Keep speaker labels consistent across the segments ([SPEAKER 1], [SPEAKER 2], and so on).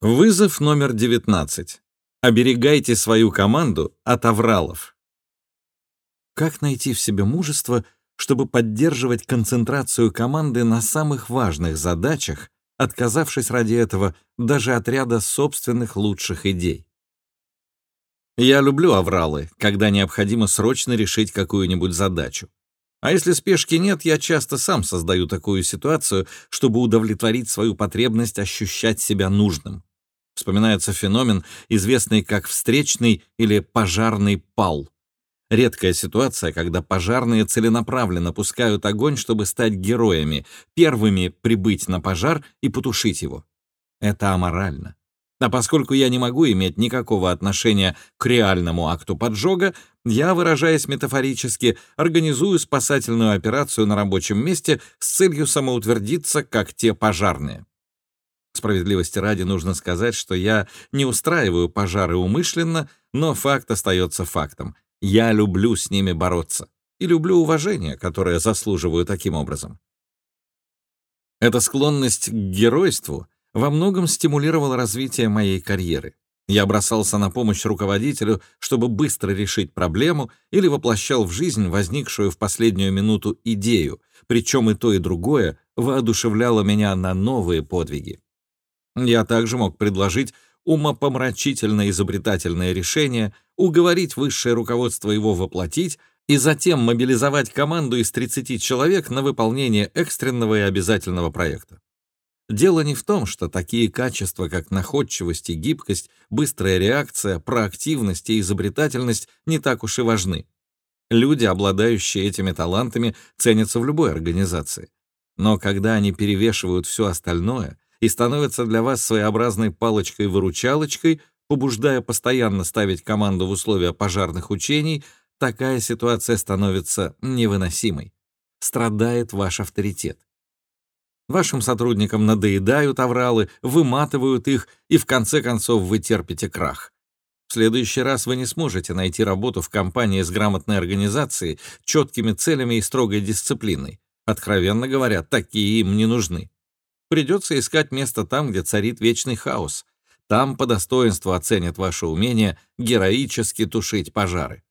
[SPEAKER 1] Вызов номер 19. Оберегайте свою команду от авралов. Как найти в себе мужество, чтобы поддерживать концентрацию команды на самых важных задачах, отказавшись ради этого даже от ряда собственных лучших идей? Я люблю авралы, когда необходимо срочно решить какую-нибудь задачу. А если спешки нет, я часто сам создаю такую ситуацию, чтобы удовлетворить свою потребность ощущать себя нужным. Вспоминается феномен, известный как встречный или пожарный пал. Редкая ситуация, когда пожарные целенаправленно пускают огонь, чтобы стать героями, первыми прибыть на пожар и потушить его. Это аморально. А поскольку я не могу иметь никакого отношения к реальному акту поджога, я, выражаясь метафорически, организую спасательную операцию на рабочем месте с целью самоутвердиться, как те пожарные. Справедливости ради нужно сказать, что я не устраиваю пожары умышленно, но факт остается фактом. Я люблю с ними бороться. И люблю уважение, которое заслуживаю таким образом. Эта склонность к геройству во многом стимулировала развитие моей карьеры. Я бросался на помощь руководителю, чтобы быстро решить проблему или воплощал в жизнь возникшую в последнюю минуту идею, причем и то, и другое воодушевляло меня на новые подвиги. Я также мог предложить умопомрачительное изобретательное решение, уговорить высшее руководство его воплотить и затем мобилизовать команду из 30 человек на выполнение экстренного и обязательного проекта. Дело не в том, что такие качества, как находчивость и гибкость, быстрая реакция, проактивность и изобретательность не так уж и важны. Люди, обладающие этими талантами, ценятся в любой организации. Но когда они перевешивают все остальное — и становится для вас своеобразной палочкой-выручалочкой, побуждая постоянно ставить команду в условия пожарных учений, такая ситуация становится невыносимой. Страдает ваш авторитет. Вашим сотрудникам надоедают авралы, выматывают их, и в конце концов вы терпите крах. В следующий раз вы не сможете найти работу в компании с грамотной организацией, четкими целями и строгой дисциплиной. Откровенно говоря, такие им не нужны. Придется искать место там, где царит вечный хаос. Там по достоинству оценят ваше умение героически тушить пожары.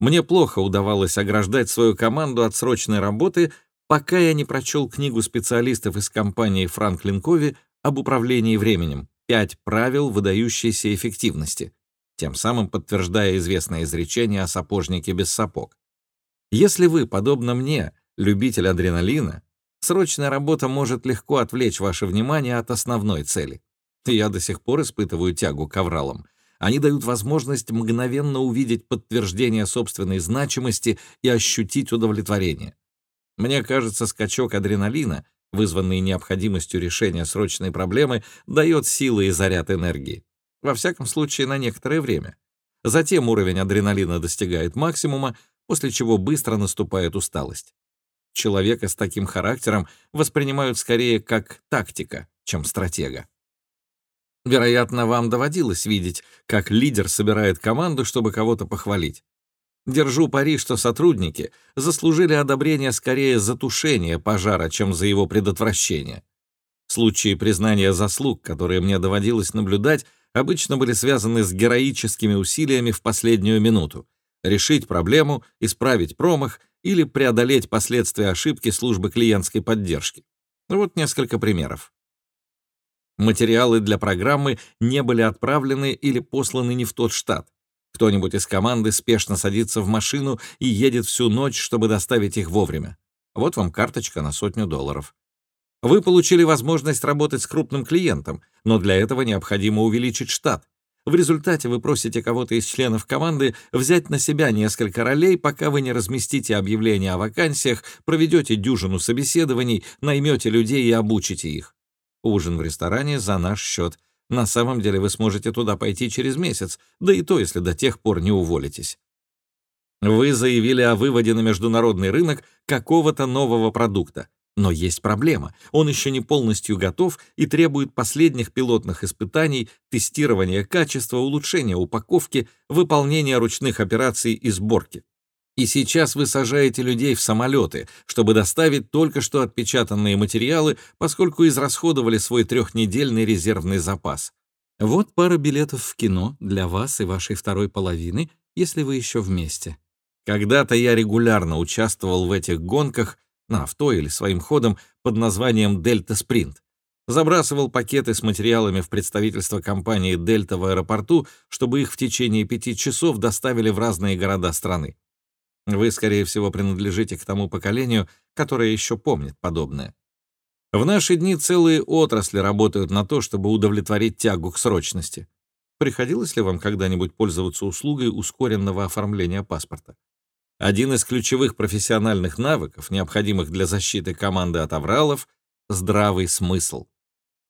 [SPEAKER 1] Мне плохо удавалось ограждать свою команду от срочной работы, пока я не прочел книгу специалистов из компании Франклин Кови об управлении временем «Пять правил выдающейся эффективности», тем самым подтверждая известное изречение о сапожнике без сапог. Если вы, подобно мне, любитель адреналина, Срочная работа может легко отвлечь ваше внимание от основной цели. Я до сих пор испытываю тягу к авралам. Они дают возможность мгновенно увидеть подтверждение собственной значимости и ощутить удовлетворение. Мне кажется, скачок адреналина, вызванный необходимостью решения срочной проблемы, дает силы и заряд энергии. Во всяком случае, на некоторое время. Затем уровень адреналина достигает максимума, после чего быстро наступает усталость. Человека с таким характером воспринимают скорее как тактика, чем стратега. Вероятно, вам доводилось видеть, как лидер собирает команду, чтобы кого-то похвалить. Держу пари, что сотрудники заслужили одобрение скорее за тушение пожара, чем за его предотвращение. Случаи признания заслуг, которые мне доводилось наблюдать, обычно были связаны с героическими усилиями в последнюю минуту. Решить проблему, исправить промах или преодолеть последствия ошибки службы клиентской поддержки. Вот несколько примеров. Материалы для программы не были отправлены или посланы не в тот штат. Кто-нибудь из команды спешно садится в машину и едет всю ночь, чтобы доставить их вовремя. Вот вам карточка на сотню долларов. Вы получили возможность работать с крупным клиентом, но для этого необходимо увеличить штат. В результате вы просите кого-то из членов команды взять на себя несколько ролей, пока вы не разместите объявление о вакансиях, проведете дюжину собеседований, наймете людей и обучите их. Ужин в ресторане за наш счет. На самом деле вы сможете туда пойти через месяц, да и то, если до тех пор не уволитесь. Вы заявили о выводе на международный рынок какого-то нового продукта. Но есть проблема. Он еще не полностью готов и требует последних пилотных испытаний, тестирования качества, улучшения упаковки, выполнения ручных операций и сборки. И сейчас вы сажаете людей в самолеты, чтобы доставить только что отпечатанные материалы, поскольку израсходовали свой трехнедельный резервный запас. Вот пара билетов в кино для вас и вашей второй половины, если вы еще вместе. Когда-то я регулярно участвовал в этих гонках на авто или своим ходом под названием «Дельта Спринт». Забрасывал пакеты с материалами в представительство компании «Дельта» в аэропорту, чтобы их в течение пяти часов доставили в разные города страны. Вы, скорее всего, принадлежите к тому поколению, которое еще помнит подобное. В наши дни целые отрасли работают на то, чтобы удовлетворить тягу к срочности. Приходилось ли вам когда-нибудь пользоваться услугой ускоренного оформления паспорта? Один из ключевых профессиональных навыков, необходимых для защиты команды от авралов — здравый смысл.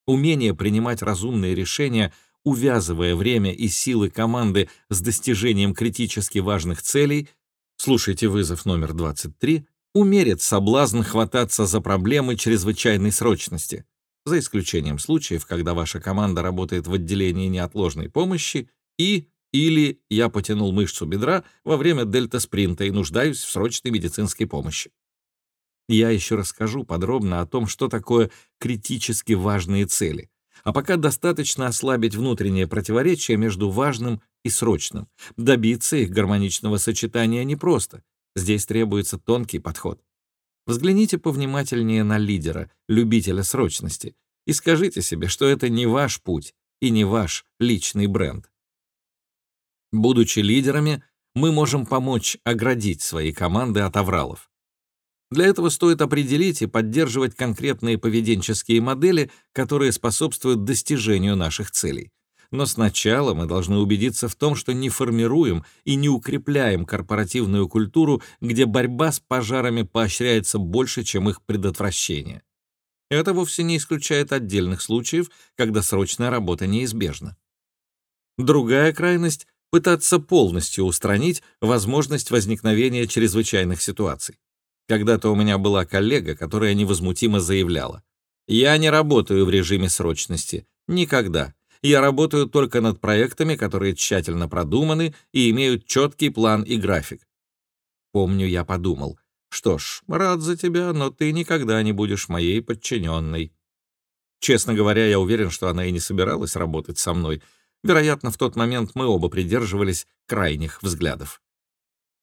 [SPEAKER 1] Умение принимать разумные решения, увязывая время и силы команды с достижением критически важных целей — слушайте вызов номер 23, умерит соблазн хвататься за проблемы чрезвычайной срочности, за исключением случаев, когда ваша команда работает в отделении неотложной помощи и или я потянул мышцу бедра во время дельта-спринта и нуждаюсь в срочной медицинской помощи. Я еще расскажу подробно о том, что такое критически важные цели, а пока достаточно ослабить внутреннее противоречие между важным и срочным. Добиться их гармоничного сочетания непросто. Здесь требуется тонкий подход. Взгляните повнимательнее на лидера, любителя срочности, и скажите себе, что это не ваш путь и не ваш личный бренд. Будучи лидерами, мы можем помочь оградить свои команды от авралов. Для этого стоит определить и поддерживать конкретные поведенческие модели, которые способствуют достижению наших целей. Но сначала мы должны убедиться в том, что не формируем и не укрепляем корпоративную культуру, где борьба с пожарами поощряется больше, чем их предотвращение. Это вовсе не исключает отдельных случаев, когда срочная работа неизбежна. Другая крайность — пытаться полностью устранить возможность возникновения чрезвычайных ситуаций. Когда-то у меня была коллега, которая невозмутимо заявляла, «Я не работаю в режиме срочности. Никогда. Я работаю только над проектами, которые тщательно продуманы и имеют четкий план и график». Помню, я подумал, «Что ж, рад за тебя, но ты никогда не будешь моей подчиненной». Честно говоря, я уверен, что она и не собиралась работать со мной. Вероятно, в тот момент мы оба придерживались крайних взглядов.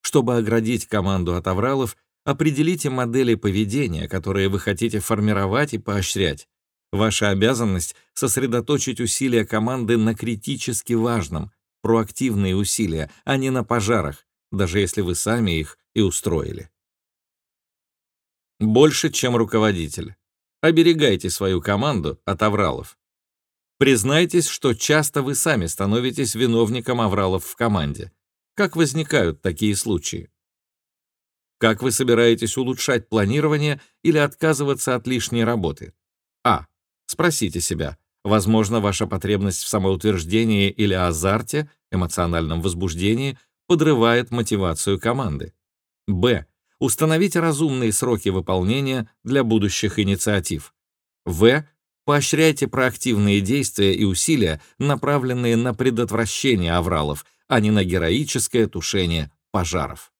[SPEAKER 1] Чтобы оградить команду от авралов, Определите модели поведения, которые вы хотите формировать и поощрять. Ваша обязанность — сосредоточить усилия команды на критически важном, проактивные усилия, а не на пожарах, даже если вы сами их и устроили. Больше, чем руководитель. Оберегайте свою команду от авралов. Признайтесь, что часто вы сами становитесь виновником авралов в команде. Как возникают такие случаи? Как вы собираетесь улучшать планирование или отказываться от лишней работы? А. Спросите себя, возможно, ваша потребность в самоутверждении или азарте, эмоциональном возбуждении, подрывает мотивацию команды. Б. Установите разумные сроки выполнения для будущих инициатив. В. Поощряйте проактивные действия и усилия, направленные на предотвращение авралов, а не на героическое тушение пожаров.